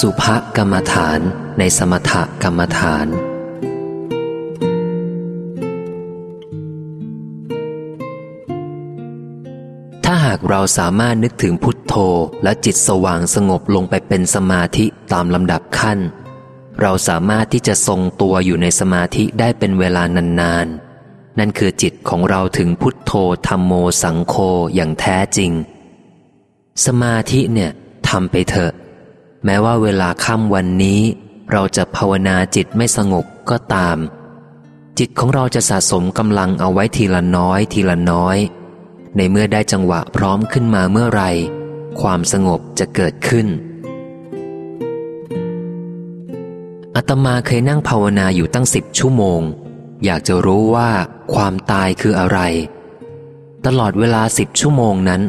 สุภกรรมฐานในสมถกรรมฐาน ถ้าหากเราสามารถนึกถึงพุทโธและจิตสว่างสงบลงไปเป็นสมาธิตามลำดับขั้น เราสามารถที่จะทรงตัวอยู่ในสมาธิได้เป็นเวลานานๆนั่นคือจิตของเราถึงพุทโธธรรมโมสังโฆอย่างแท้จริง สมาธิเนี่ยทำไปเถอะ แม้ว่าเวลาค่ำวันนี้ เราจะภาวนาจิตไม่สงบก็ตาม จิตของเราจะสะสมกำลังเอาไว้ทีละน้อย ทีละน้อย ในเมื่อได้จังหวะพร้อมขึ้นมาเมื่อไรความสงบจะเกิดขึ้นอาตมาเคยนั่งภาวนาอยู่ตั้งสิบชั่วโมง อยากจะรู้ว่าความตายคืออะไร ตลอดเวลาสิบชั่วโมงนั้น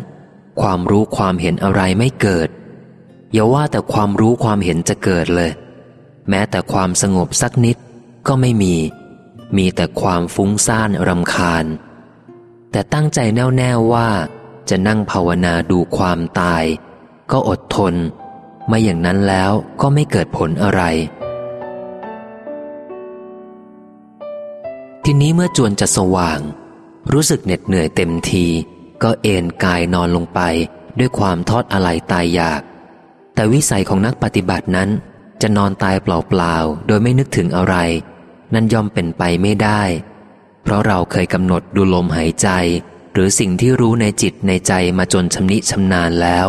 ความรู้ความเห็นอะไรไม่เกิด อย่าว่าแต่ความรู้ความเห็นจะเกิดเลย แม้แต่ความสงบสักนิดก็ไม่มี มีแต่ความฟุ้งซ่านรำคาญ แต่ตั้งใจแน่วแน่ว่า จะนั่งภาวนาดูความตาย ก็อดทน ไม่อย่างนั้นแล้วก็ไม่เกิดผลอะไร ทีนี้เมื่อจวนจะสว่าง รู้สึกเหน็ดเหนื่อยเต็มที ก็เอนกายนอนลงไปด้วยความทอดอะไรตายอยาก แต่วิสัยของนักปฏิบัตินั้น จะนอนตายเปล่าๆ โดยไม่นึกถึงอะไร นั่นย่อมเป็นไปไม่ได้ เพราะเราเคยกำหนดดูลมหายใจ หรือสิ่งที่รู้ในจิตในใจมาจนชำนิชำนาญแล้ว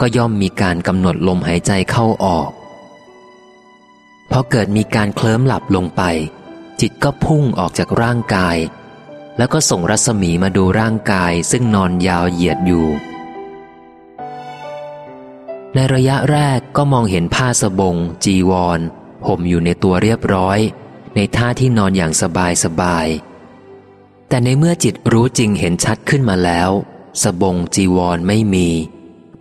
ก็ย่อมมีการกำหนดลมหายใจเข้าออกพอเกิดมีการเคลิ้มหลับลงไป จิตก็พุ่งออกจากร่างกาย แล้วก็ส่งรัศมีมาดูร่างกายซึ่งนอนยาวเหยียดอยู่ ในระยะแรกก็มองเห็นผ้าสบง จีวรห่มอยู่ในตัวเรียบร้อย ในท่าที่นอนอย่างสบายสบาย แต่ในเมื่อจิตรู้จริงเห็นชัดขึ้นมาแล้ว สบงจีวรไม่มี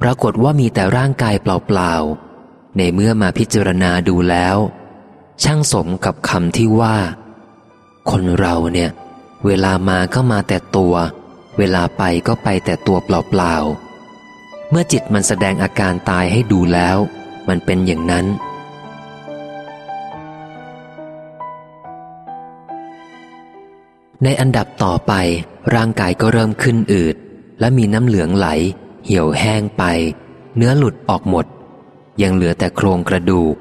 ปรากฏว่ามีแต่ร่างกายเปล่าๆ ในเมื่อมาพิจารณาดูแล้ว ช่างสมกับคำที่ว่า คนเราเนี่ย เวลามาก็มาแต่ตัว เวลาไปก็ไปแต่ตัวเปล่าๆ เมื่อจิตมันแสดงอาการตายให้ดูแล้ว มันเป็นอย่างนั้น ในอันดับต่อไป ร่างกายก็เริ่มขึ้นอืด และมีน้ำเหลืองไหล เหี่ยวแห้งไป เนื้อหลุดออกหมด ยังเหลือแต่โครงกระดูก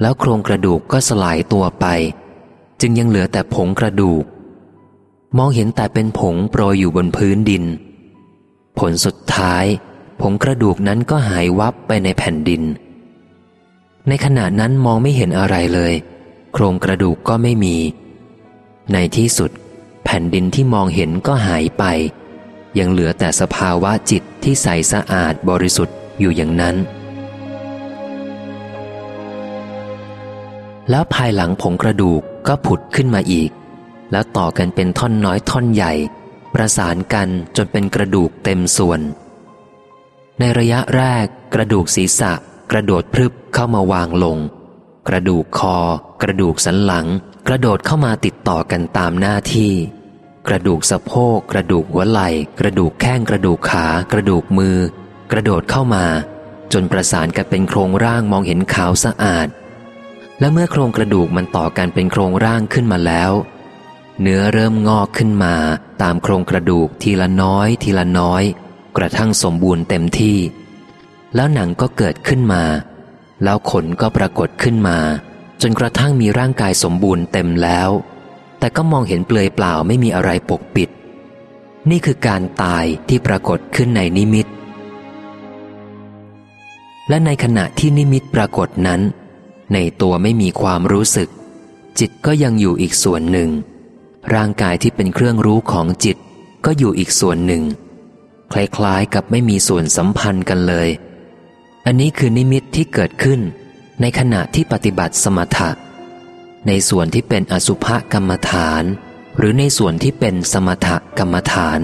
แล้วโครงกระดูกก็สลายตัวไป จึงยังเหลือแต่ผงกระดูก มองเห็นแต่เป็นผงโปรยอยู่บนพื้นดิน ผลสุดท้าย ผงกระดูกนั้นก็หายวับไปในแผ่นดิน ในขณะนั้นมองไม่เห็นอะไรเลย โครงกระดูกก็ไม่มี ในที่สุด แผ่นดินที่มองเห็นก็หายไป ยังเหลือแต่สภาวะจิตที่ใสสะอาดบริสุทธิ์อยู่อย่างนั้น แล้วภายหลังผงกระดูกก็ผุดขึ้นมาอีก แล้วต่อกันเป็นท่อนน้อยท่อนใหญ่ ประสานกันจนเป็นกระดูกเต็มส่วน ในระยะแรก กระดูกศีรษะ กระโดดพรึบเข้ามาวางลง กระดูกคอ กระดูกสันหลัง กระโดดเข้ามาติดต่อกันตามหน้าที่ กระดูกสะโพก กระดูกหัวไหล่ กระดูกแข้งกระดูกขา กระดูกมือ กระโดดเข้ามา จนประสานกันเป็นโครงร่างมองเห็นขาวสะอาด และเมื่อโครงกระดูกมันต่อกันเป็นโครงร่างขึ้นมาแล้ว เนื้อเริ่มงอกขึ้นมา ตามโครงกระดูกทีละน้อย ทีละน้อย กระทั่งสมบูรณ์เต็มที่ แล้วหนังก็เกิดขึ้นมา แล้วขนก็ปรากฏขึ้นมา จนกระทั่งมีร่างกายสมบูรณ์เต็มแล้ว แต่ก็มองเห็นเปลือยเปล่าไม่มีอะไรปกปิด นี่คือการตายที่ปรากฏขึ้นในนิมิต และในขณะที่นิมิตปรากฏนั้น ในตัวไม่มีความรู้สึก จิตก็ยังอยู่อีกส่วนหนึ่ง ร่างกายที่เป็นเครื่องรู้ของจิตก็อยู่อีกส่วนหนึ่ง คล้ายๆกับไม่มีส่วนสัมพันธ์กันเลย อันนี้คือนิมิตที่เกิดขึ้น ในขณะที่ปฏิบัติสมถะ ในส่วนที่เป็นอสุภกรรมฐาน หรือในส่วนที่เป็นสมถกรรมฐาน